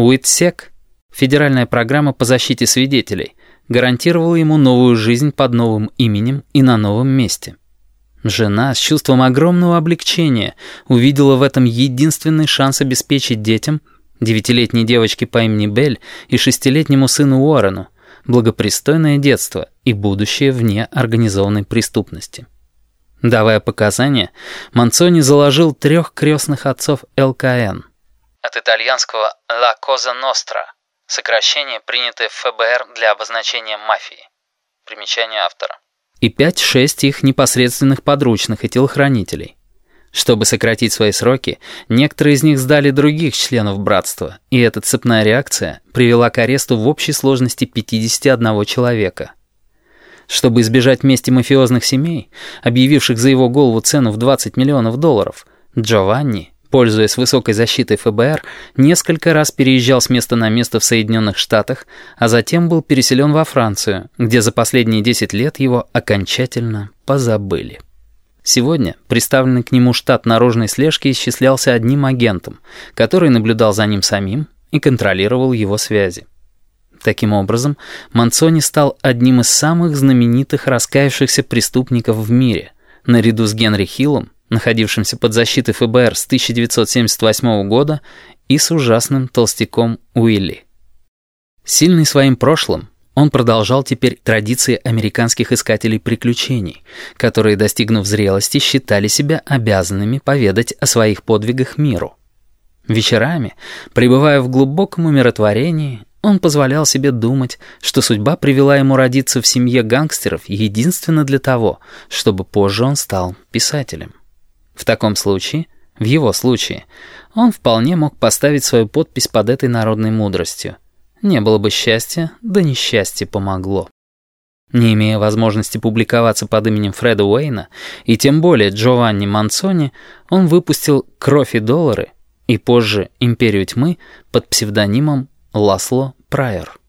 УИТСЕК, федеральная программа по защите свидетелей, гарантировала ему новую жизнь под новым именем и на новом месте. Жена с чувством огромного облегчения увидела в этом единственный шанс обеспечить детям, девятилетней девочке по имени Белль и шестилетнему сыну Уоррену, благопристойное детство и будущее вне организованной преступности. Давая показания, Манцони заложил трех крестных отцов ЛКН. От итальянского «La Cosa Nostra» — сокращение, принятое в ФБР для обозначения мафии. Примечание автора. И пять-шесть их непосредственных подручных и телохранителей. Чтобы сократить свои сроки, некоторые из них сдали других членов братства, и эта цепная реакция привела к аресту в общей сложности 51 человека. Чтобы избежать мести мафиозных семей, объявивших за его голову цену в 20 миллионов долларов, Джованни, пользуясь высокой защитой ФБР, несколько раз переезжал с места на место в Соединенных Штатах, а затем был переселен во Францию, где за последние 10 лет его окончательно позабыли. Сегодня представленный к нему штат наружной слежки исчислялся одним агентом, который наблюдал за ним самим и контролировал его связи. Таким образом, Манцони стал одним из самых знаменитых раскаявшихся преступников в мире, наряду с Генри Хиллом, находившимся под защитой ФБР с 1978 года, и с ужасным толстяком Уилли. Сильный своим прошлым, он продолжал теперь традиции американских искателей приключений, которые, достигнув зрелости, считали себя обязанными поведать о своих подвигах миру. Вечерами, пребывая в глубоком умиротворении, он позволял себе думать, что судьба привела ему родиться в семье гангстеров единственно для того, чтобы позже он стал писателем. В таком случае, в его случае, он вполне мог поставить свою подпись под этой народной мудростью — не было бы счастья, да несчастье помогло. Не имея возможности публиковаться под именем Фреда Уэйна, и тем более Джованни Манцони, он выпустил «Кровь и доллары» и позже «Империю тьмы» под псевдонимом Ласло Прайер.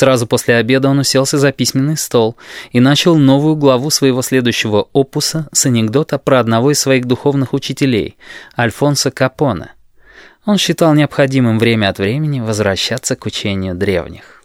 Сразу после обеда он уселся за письменный стол и начал новую главу своего следующего опуса с анекдота про одного из своих духовных учителей, Альфонсо Капоне, он считал необходимым время от времени возвращаться к учению древних.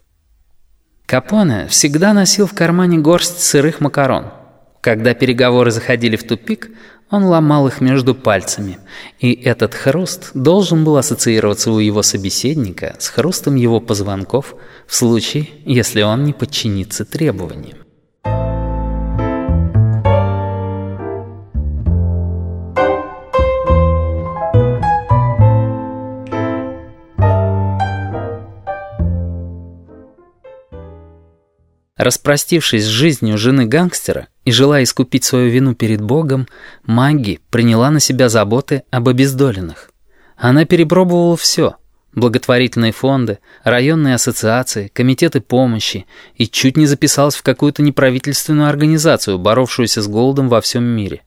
Капоне всегда носил в кармане горсть сырых макарон. Когда переговоры заходили в тупик, он ломал их между пальцами, и этот хруст должен был ассоциироваться у его собеседника с хрустом его позвонков в случае, если он не подчинится требованиям. Распростившись с жизнью жены гангстера и желая искупить свою вину перед Богом, Маги приняла на себя заботы об обездоленных. Она перепробовала все — благотворительные фонды, районные ассоциации, комитеты помощи и чуть не записалась в какую-то неправительственную организацию, боровшуюся с голодом во всем мире.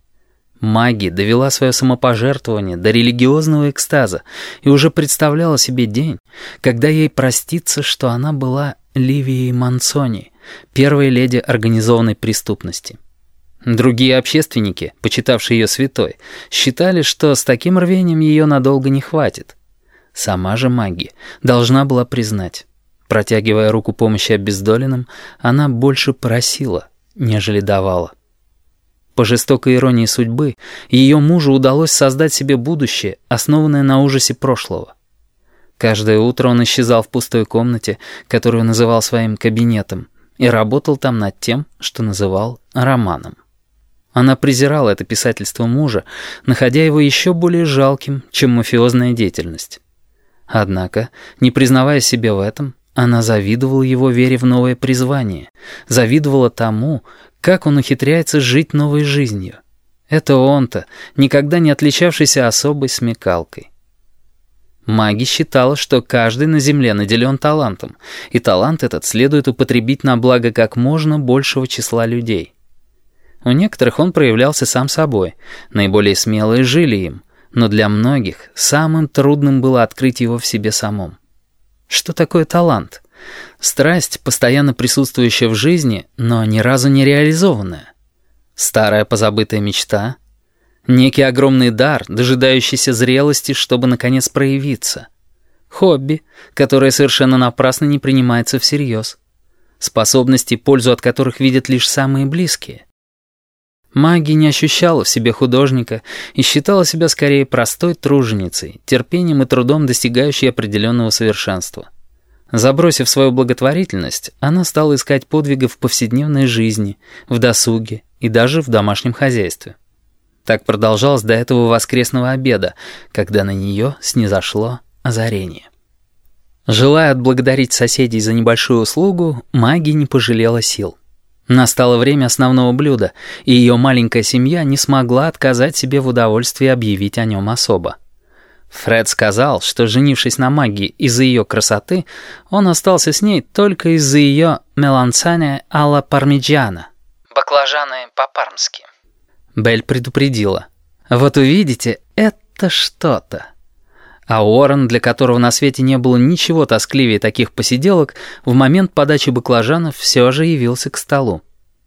Маги довела свое самопожертвование до религиозного экстаза и уже представляла себе день, когда ей простится, что она была Ливией Мансони — первой леди организованной преступности. Другие общественники, почитавшие ее святой, считали, что с таким рвением ее надолго не хватит. Сама же Маги должна была признать. Протягивая руку помощи обездоленным, она больше просила, нежели давала. По жестокой иронии судьбы, ее мужу удалось создать себе будущее, основанное на ужасе прошлого. Каждое утро он исчезал в пустой комнате, которую называл своим кабинетом, и работал там над тем, что называл романом. Она презирала это писательство мужа, находя его еще более жалким, чем мафиозная деятельность. Однако, не признавая себе в этом, она завидовала его вере в новое призвание, завидовала тому, как он ухитряется жить новой жизнью. Это он-то, никогда не отличавшийся особой смекалкой. Маги считала, что каждый на Земле наделен талантом, и талант этот следует употребить на благо как можно большего числа людей. У некоторых он проявлялся сам собой, наиболее смелые жили им, но для многих самым трудным было открыть его в себе самом. Что такое талант? Страсть, постоянно присутствующая в жизни, но ни разу не реализованная. Старая позабытая мечта — Некий огромный дар, дожидающийся зрелости, чтобы, наконец, проявиться. Хобби, которое совершенно напрасно не принимается всерьез. Способности, пользу от которых видят лишь самые близкие. Маги не ощущала в себе художника и считала себя скорее простой труженицей, терпением и трудом достигающей определенного совершенства. Забросив свою благотворительность, она стала искать подвигов в повседневной жизни, в досуге и даже в домашнем хозяйстве. Так продолжалось до этого воскресного обеда, когда на нее снизошло озарение. Желая отблагодарить соседей за небольшую услугу, маги не пожалела сил. Настало время основного блюда, и ее маленькая семья не смогла отказать себе в удовольствии объявить о нем особо. Фред сказал, что, женившись на магии из-за ее красоты, он остался с ней только из-за ее мелансане алла пармиджана. Баклажаны по-пармски. Белль предупредила. «Вот увидите, это что-то». А Уоррен, для которого на свете не было ничего тоскливее таких посиделок, в момент подачи баклажанов все же явился к столу.